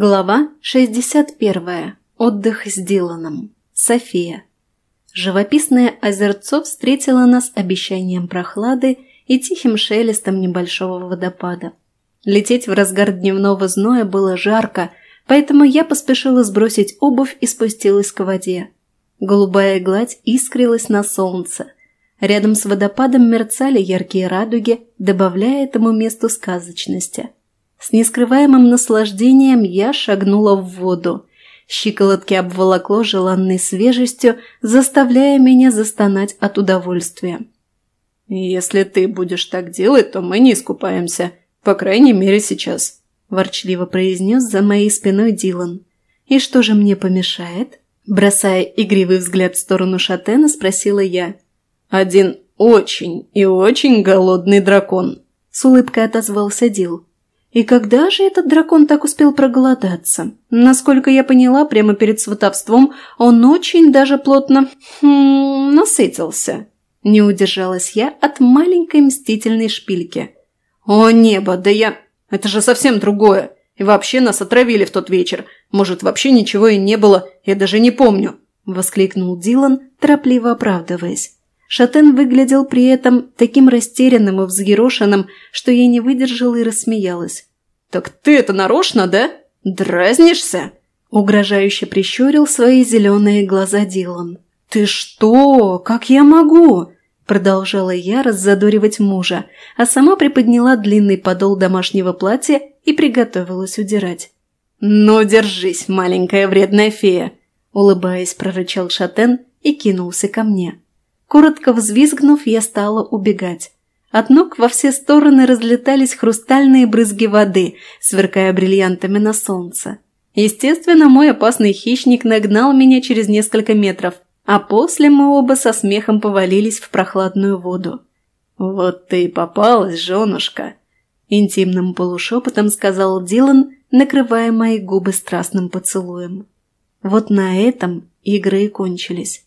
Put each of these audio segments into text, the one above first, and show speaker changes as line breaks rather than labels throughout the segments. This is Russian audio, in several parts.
Глава 61. Отдых с Диланом. София. Живописное озерцо встретило нас обещанием прохлады и тихим шелестом небольшого водопада. Лететь в разгар дневного зноя было жарко, поэтому я поспешила сбросить обувь и спустилась к воде. Голубая гладь искрилась на солнце. Рядом с водопадом мерцали яркие радуги, добавляя этому месту сказочности – с нескрываемым наслаждением я шагнула в воду. Щиколотки обволокло желанной свежестью, заставляя меня застонать от удовольствия.
«Если ты будешь так делать, то мы не искупаемся. По крайней мере, сейчас», – ворчливо произнес за моей спиной Дилан.
«И что же мне помешает?» Бросая игривый взгляд в сторону Шатена, спросила я.
«Один очень и очень голодный дракон», – с улыбкой отозвался Дил.
И когда же этот дракон так успел проголодаться? Насколько я поняла, прямо перед сватовством он очень даже плотно хм, насытился. Не удержалась я от маленькой мстительной шпильки.
«О небо, да я... Это же совсем другое. И вообще нас отравили в тот вечер. Может, вообще ничего и не было, я даже не помню», – воскликнул Дилан, торопливо оправдываясь. Шатен выглядел при этом таким растерянным и взъерошенным, что я не выдержала и рассмеялась. «Так ты это нарочно, да? Дразнишься?»
Угрожающе прищурил свои зеленые глаза Дилан. «Ты что? Как я могу?» Продолжала я раззадоривать мужа, а сама приподняла длинный подол домашнего платья и приготовилась удирать.
«Ну, держись, маленькая вредная фея!»
Улыбаясь, прорычал Шатен и кинулся ко мне. Коротко взвизгнув, я стала убегать. От ног во все стороны разлетались хрустальные брызги воды, сверкая бриллиантами на солнце. Естественно, мой опасный хищник нагнал меня через несколько метров, а после мы оба со смехом повалились в прохладную воду.
«Вот ты и попалась, женушка!»
Интимным полушепотом сказал Дилан, накрывая мои губы страстным поцелуем. Вот на этом игры и кончились.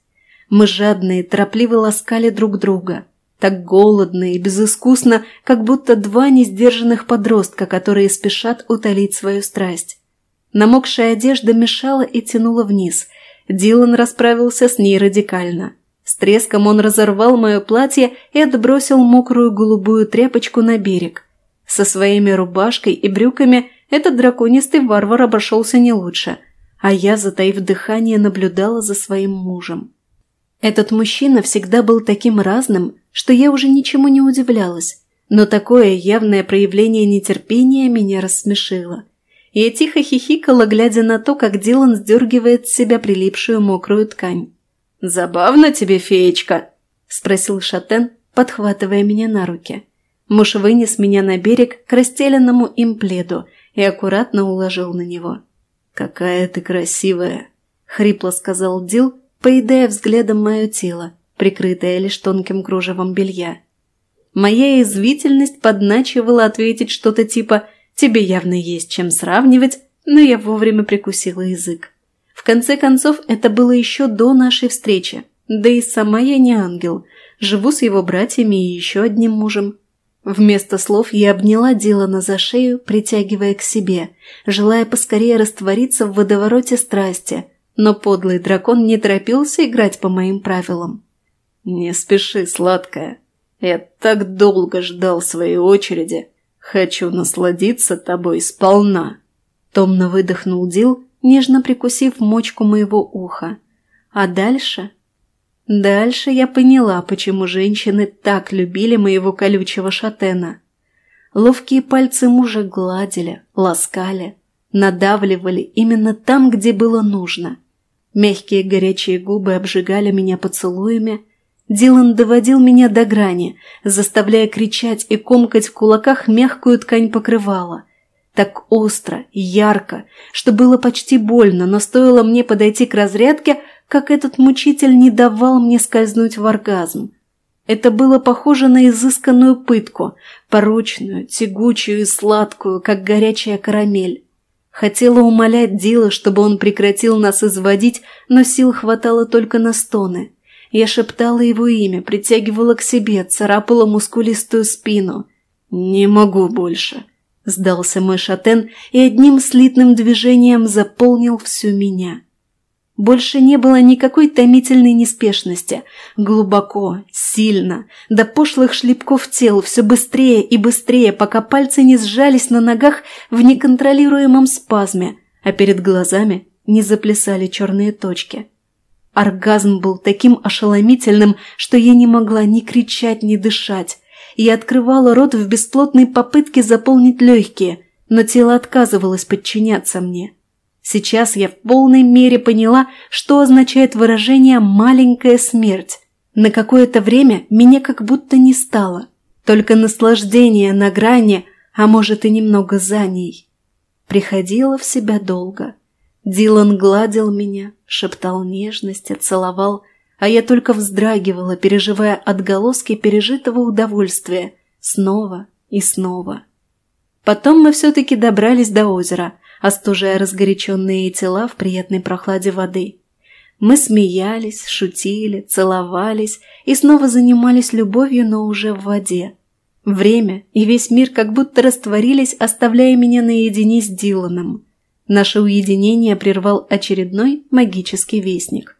Мы жадные, торопливо ласкали друг друга. Так голодно и безыскусно, как будто два несдержанных подростка, которые спешат утолить свою страсть. Намокшая одежда мешала и тянула вниз. Дилан расправился с ней радикально. С треском он разорвал мое платье и отбросил мокрую голубую тряпочку на берег. Со своими рубашкой и брюками этот драконистый варвар обошелся не лучше, а я, затаив дыхание, наблюдала за своим мужем. Этот мужчина всегда был таким разным, что я уже ничему не удивлялась, но такое явное проявление нетерпения меня рассмешило. Я тихо хихикала, глядя на то, как Дилан сдергивает с себя прилипшую мокрую ткань.
«Забавно тебе, феечка?» – спросил Шатен, подхватывая меня на руки.
Муж вынес меня на берег к расстеленному им пледу и аккуратно уложил на него.
«Какая ты красивая!»
– хрипло сказал Дил, поедая взглядом мое тело, прикрытое лишь тонким кружевом белья. Моя извительность подначивала ответить что-то типа «тебе явно есть чем сравнивать», но я вовремя прикусила язык. В конце концов, это было еще до нашей встречи, да и сама я не ангел, живу с его братьями и еще одним мужем. Вместо слов я обняла Дилана за шею, притягивая к себе, желая поскорее раствориться в водовороте страсти, но подлый дракон не торопился играть по моим правилам.
«Не спеши, сладкая. Я так долго ждал своей очереди. Хочу насладиться тобой сполна».
Томно выдохнул Дил, нежно прикусив мочку моего уха. А дальше? Дальше я поняла, почему женщины так любили моего колючего шатена. Ловкие пальцы мужа гладили, ласкали, надавливали именно там, где было нужно. Мягкие горячие губы обжигали меня поцелуями. Дилан доводил меня до грани, заставляя кричать и комкать в кулаках мягкую ткань покрывала. Так остро, ярко, что было почти больно, но стоило мне подойти к разрядке, как этот мучитель не давал мне скользнуть в оргазм. Это было похоже на изысканную пытку, порочную, тягучую и сладкую, как горячая карамель. Хотела умолять Дила, чтобы он прекратил нас изводить, но сил хватало только на стоны. Я шептала его имя, притягивала к себе, царапала мускулистую спину.
«Не могу больше», –
сдался мой шатен и одним слитным движением заполнил всю меня. Больше не было никакой томительной неспешности. Глубоко, сильно, до пошлых шлепков тел, все быстрее и быстрее, пока пальцы не сжались на ногах в неконтролируемом спазме, а перед глазами не заплясали черные точки. Оргазм был таким ошеломительным, что я не могла ни кричать, ни дышать. Я открывала рот в бесплотной попытке заполнить легкие, но тело отказывалось подчиняться мне. Сейчас я в полной мере поняла, что означает выражение «маленькая смерть». На какое-то время меня как будто не стало. Только наслаждение на грани, а может и немного за ней. Приходила в себя долго. Дилан гладил меня, шептал нежности, целовал, а я только вздрагивала, переживая отголоски пережитого удовольствия снова и снова. Потом мы все-таки добрались до озера – остужая разгоряченные тела в приятной прохладе воды. Мы смеялись, шутили, целовались и снова занимались любовью, но уже в воде. Время и весь мир как будто растворились, оставляя меня наедине с Диланом. Наше уединение прервал очередной магический вестник.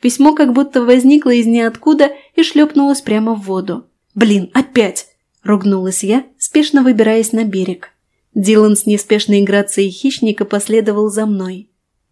Письмо как будто возникло из ниоткуда и шлепнулось прямо в воду. «Блин, опять!» – ругнулась я, спешно выбираясь на берег. Дилан с неспешной грацией хищника последовал за мной.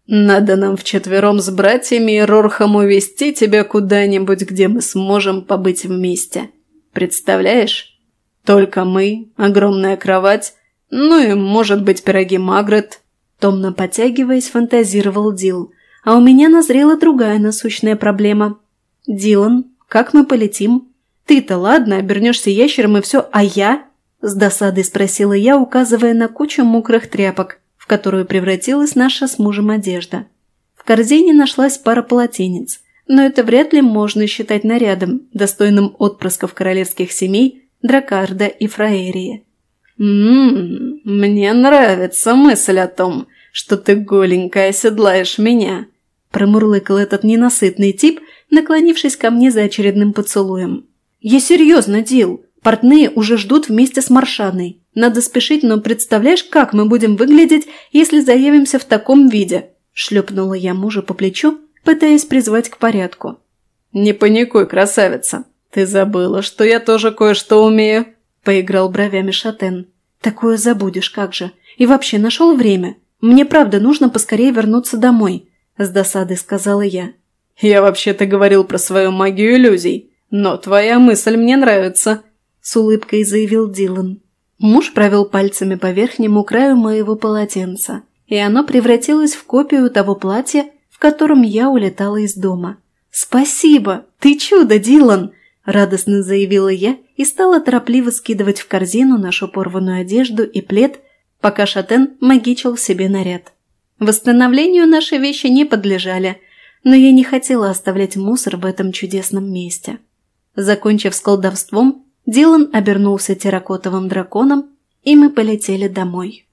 «Надо нам вчетвером с братьями и Рорхом увезти тебя куда-нибудь, где мы сможем побыть вместе. Представляешь? Только мы, огромная кровать, ну и, может быть, пироги Магрет». Томно потягиваясь, фантазировал Дил. А у меня назрела другая насущная проблема. «Дилан, как мы полетим? Ты-то ладно, обернешься ящером и все, а я?» С досадой спросила я, указывая на кучу мокрых тряпок, в которую превратилась наша с мужем одежда. В корзине нашлась пара полотенец, но это вряд ли можно считать нарядом, достойным отпрысков королевских семей Дракарда и Фраерии. «Ммм, мне нравится мысль о том, что ты голенькая оседлаешь меня», промурлыкал этот ненасытный тип, наклонившись ко мне за очередным поцелуем. «Я серьезно, Дил, Портные уже ждут вместе с Маршаной. Надо спешить, но представляешь, как мы будем выглядеть, если заявимся в таком виде?» Шлепнула я мужа по плечу, пытаясь призвать к порядку. «Не паникуй, красавица. Ты забыла, что я тоже кое-что умею?» Поиграл бровями Шатен. «Такое забудешь, как же. И вообще нашел время. Мне правда нужно поскорее вернуться домой», с досадой сказала я. «Я вообще-то говорил про свою магию иллюзий, но твоя мысль мне нравится», – с улыбкой заявил Дилан. Муж провел пальцами по верхнему краю моего полотенца, и оно превратилось в копию того платья, в котором я улетала из дома. «Спасибо! Ты чудо, Дилан!» – радостно заявила я и стала торопливо скидывать в корзину нашу порванную одежду и плед, пока Шатен магичил себе наряд. Восстановлению наши вещи не подлежали, но я не хотела оставлять мусор в этом чудесном месте. Закончив с колдовством, Дилан обернулся терракотовым драконом, и мы полетели домой.